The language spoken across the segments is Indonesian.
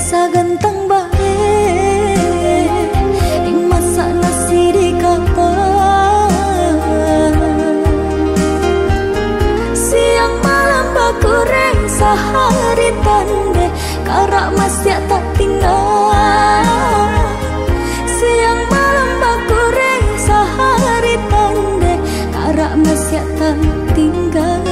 sagenteng bae di masa nasi di kata siang malam aku reng sahari tande karena masih tak tinggal. Siang malam aku reng sahari tande karena masih tak tinggal.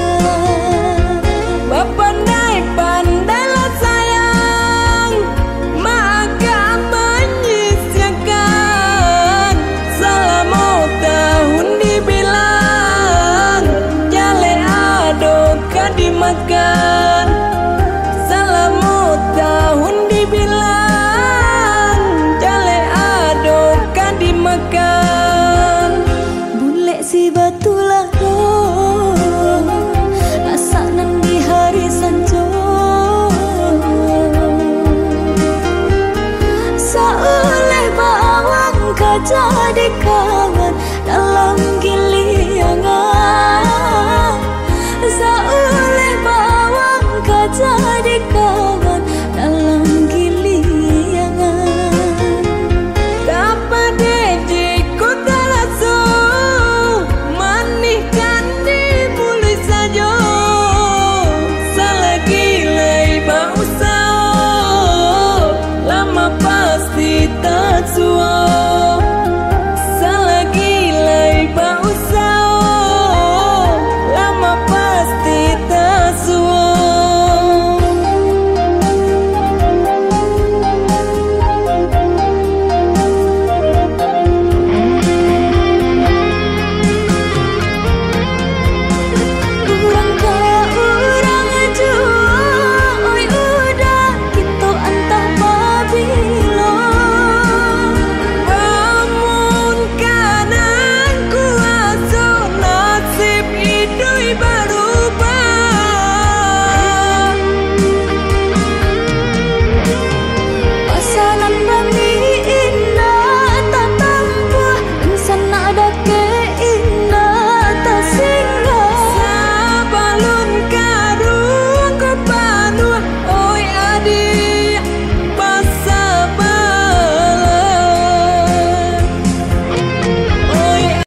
nhân.